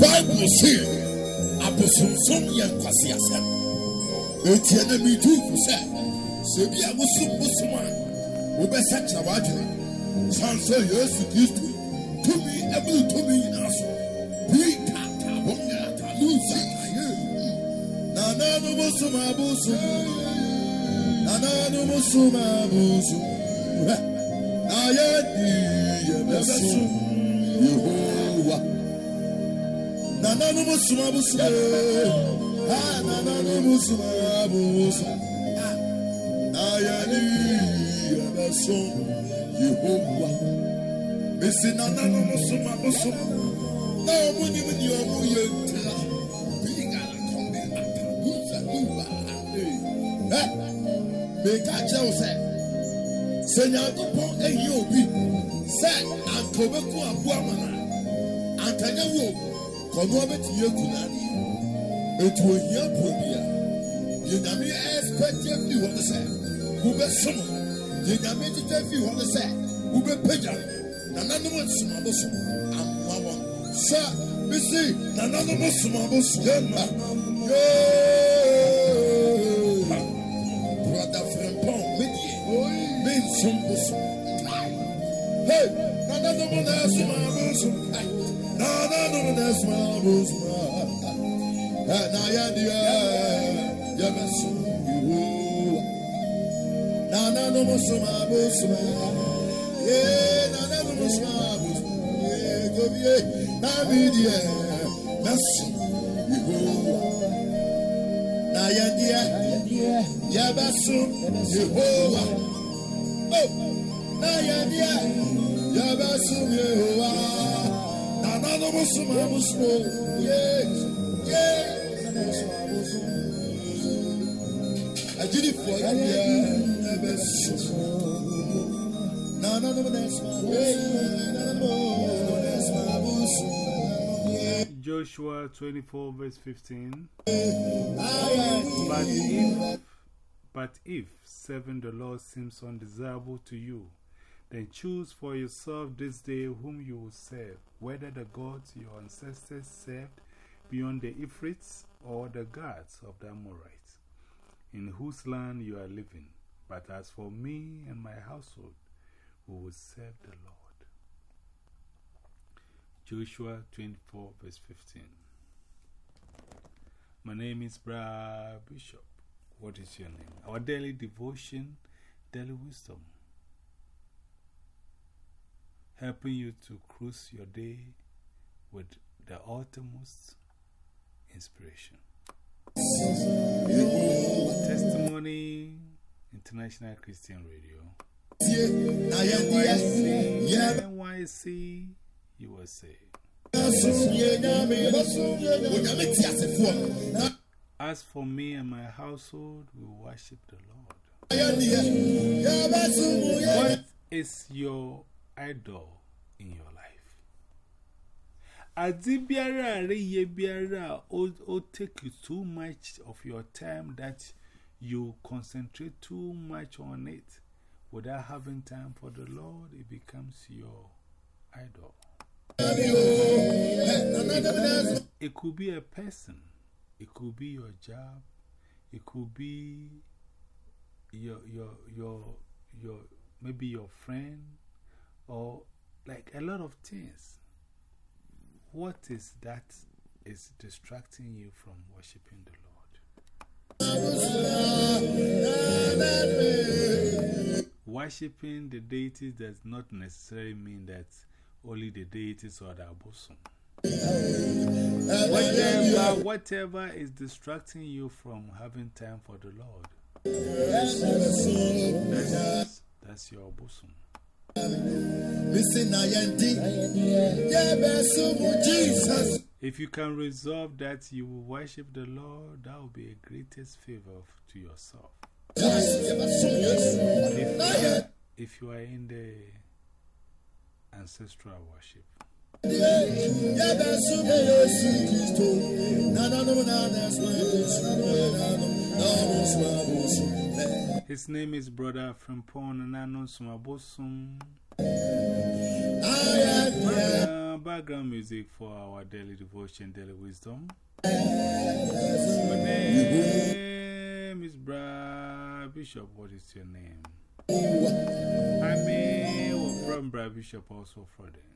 Bible says, Abosomsom yɛ nkwasi asɛm. Eti ɛna mi tu fu sɛ, sɛ bi a wosom bosom a, wobɛsa kyerɛ w'adwene. San sɛ Yesu Kristo, tumi ɛbulu tumi nyinaa so. Bii ka ka bɔn yɛ ata lusa ka yɛ. Nana no bosom abosom. Nana no bosom abosom. Na yɛ di yɛ bɛsom Yehowa. Nana no bosom abosom. Ah, nana bosom abosom. Na kɔdu abɛtumi akuna etu ohia kuro bia deɛ nyame ɛspɛkyɛ fi hɔ no sɛ wobɛsom deɛ nyame tetɛ fi hɔ no sɛ wobɛpagya nananom nsoma bo so amma wɔn sɛ mesi nananom nsoma bo so yɛma brɔda frɛmpɔn medeɛ mensom bo so hey! Nananom na ɛsoma bo so na som abosom. Eh, Na ya dia, ya besom Yehowa. Nananom som abosom. Yeah, nananom som abosom. Yeah, go be. Na medie, besom Yehowa. Na ya dia, ya Yehowa. Oh, na ya dia, ya Yehowa. Nananom som abosom. Yeah, yeah. Agyidifoɔ yɛ na bɛsom. Nananom na ɛsom abosom. Nananom na ɛsom abosom. Joshua 24, verse 15. But if, but if serving the Lord seems undesirable to you, then choose for yourself this day whom you will serve, whether the gods your ancestors served beyond the Euphrates or the gods of the Amorites, in whose land you are living. But as for me and my household, we will serve the Lord. Joshua 24, verse 15. My name is Bra Bishop. What is your name? Our daily devotion, daily wisdom, helping you to cruise your day with the uttermost inspiration. Testimony International Christian Radio. Yɛ NYC USA. As for me and my household, we worship the Lord. What is your idol in your life? Adi biara a reye biara o o take you too much of your time that you concentrate too much on it without having time for the Lord, it becomes your idol. It could be a person, it could be your job, it could be your, your, your, your, maybe your friend, or like a lot of things. What is that is distracting you from worshiping the Lord? Worshipping the deities does not necessarily mean that only the deities or the bosom. Whatever, whatever is distracting you from having time for the Lord, that's, that's your abosom. Jesus. If you can resolve that you will worship the Lord, that will be a greatest favor to yourself. Yɛ bɛsom Yesu. If, if you are in the ancestral worship, his name is Brother Frimpon Nano Sumabosum. Uh, background music for our daily devotion, daily wisdom. My name is Bra Bishop. What is your name? I mean, from Bra Bishop, also Friday.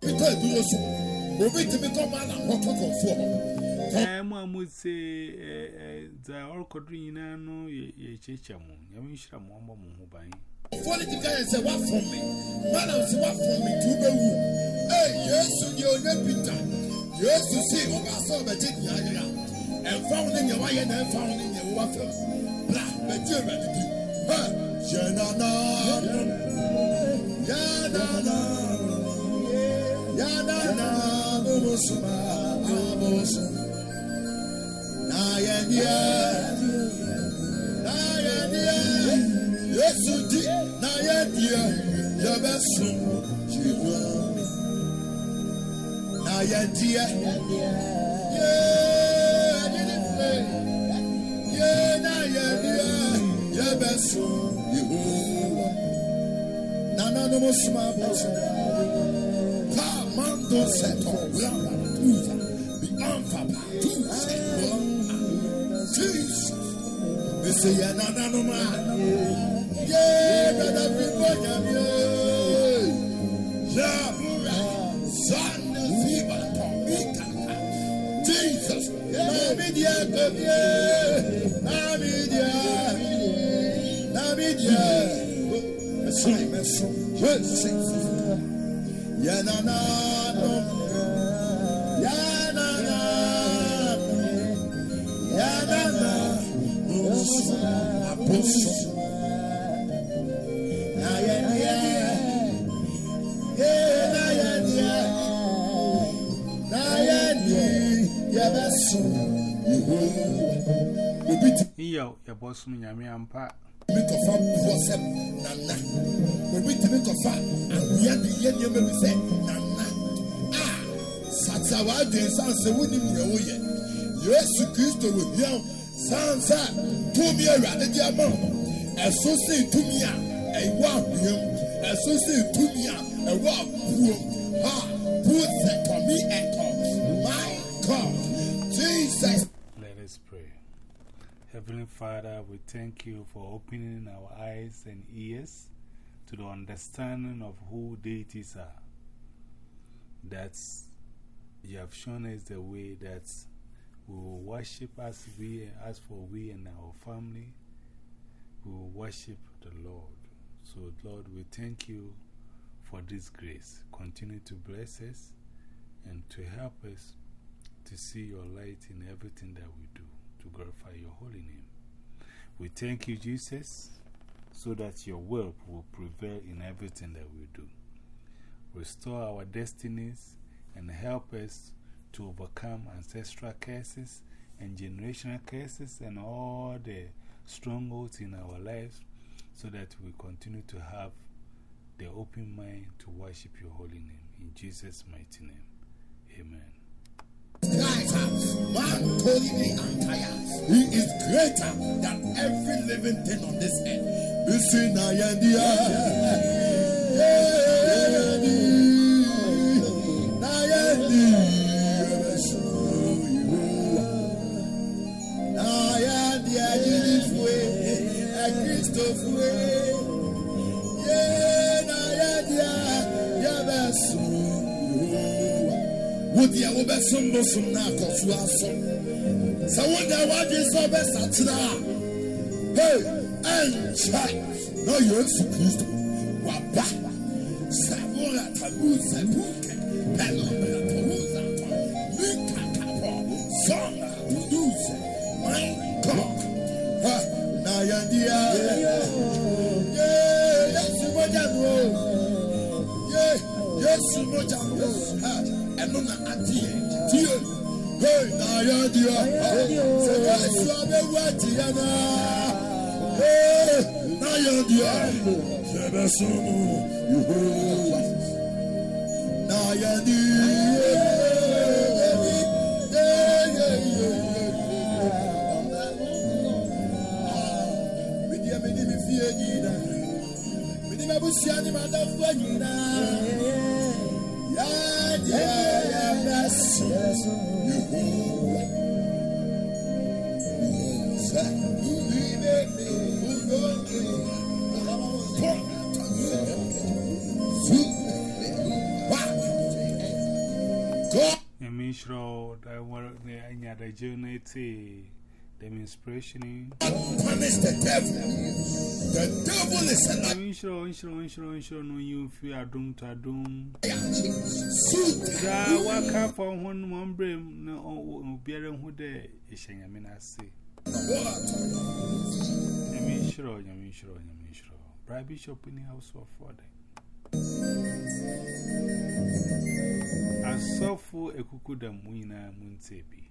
peter eduwo so obi tìmí kọ́ máa nà wọ́n kọ́ kọ́ fún ọ. ẹ mú àmú ṣe ẹ ẹ dza ọrọkọdún yìí náà nù yẹ kye kye mu yẹn mi nṣira mu ọmọ mu hu báyìí. fọ́ọ̀lì ti ká yẹn sẹ́ wá fún mi. Mọ́nà sẹ́ wá fún mi tó bẹ́ wù. Ẹ yéésù ni o ní peter yéésù sí ọba sọ ọbẹ̀ jẹ́ ìyá yẹra ẹ̀fọ́ wọn ni yẹn wá yẹn náà ẹ̀fọ́ wọn ni yẹn wọ́n wá fẹ́. Bla bẹ̀jẹ̀ rẹ̀ dídì ẹ̀ yẹn nana yẹn nana. ya da na mubusuma abusu na yenye na yenye yesu di na yenye yabesu jiwa na yenye yeah yeah na yenye yabesu jiwa na na mubusuma abusu Jesus ma Yeah, Jesus. Iyo, your boss, me, I'm kɔfa boɔ sɛ nana. Obi tumi kɔfa. Awia de yɛ nneɛma bi sɛ nana. A sata wadwen san sɛ wonim nea woyɛ yesu kristo wɔ hia san sɛ tumi awurade de ama wo ɛso sɛ tumi a ɛwɔ ahoyam ɛso sɛ tumi a ɛwɔ apuom ha pu sɛ kɔmi ɛkɔ Heavenly Father, we thank you for opening our eyes and ears to the understanding of who deities are. That you have shown us the way that we will worship as we, as for we and our family, we will worship the Lord. So, Lord, we thank you for this grace. Continue to bless us and to help us to see your light in everything that we do to glorify your holy name. We thank you, Jesus, so that your will will prevail in everything that we do. Restore our destinies and help us to overcome ancestral curses and generational curses and all the strongholds in our lives so that we continue to have the open mind to worship your holy name. In Jesus' mighty name, amen. He is greater than every living thing on this earth. wobɛsom bosom na akɔfoɔ asom sɛ wode woadwen sɛ wobɛsatena a hei ɛnkyɛ na yesu kristo waba sabora tabusa buke pelobra tohusa mikakapɔ sona duduse mankɔ na yɛndia yesu mogya no yesu mogya no Ɛno na ateɛ tie hei na ayɛ deɛ sɛ yesu abɛwu ateɛ no hei na? Ayɛ deɛ sɛ bɛsom yehowa na ayɛ Media meni mi fie nyina Meni mabusua ni madafo nyina Ya yes, yes, Mishra, I want the Journey demonstration. One is the devil. The devil is a liar. Inshiro, inshiro, inshiro, inshiro, no you feel adum to adum. Ja waka for one mombre no obiere hu de ehyenyame na ase. Nyame inshiro, nyame inshiro, nyame inshiro. Bribe bishop in the house of Ford. Asofo ekuku da mu nyina mu ntebi.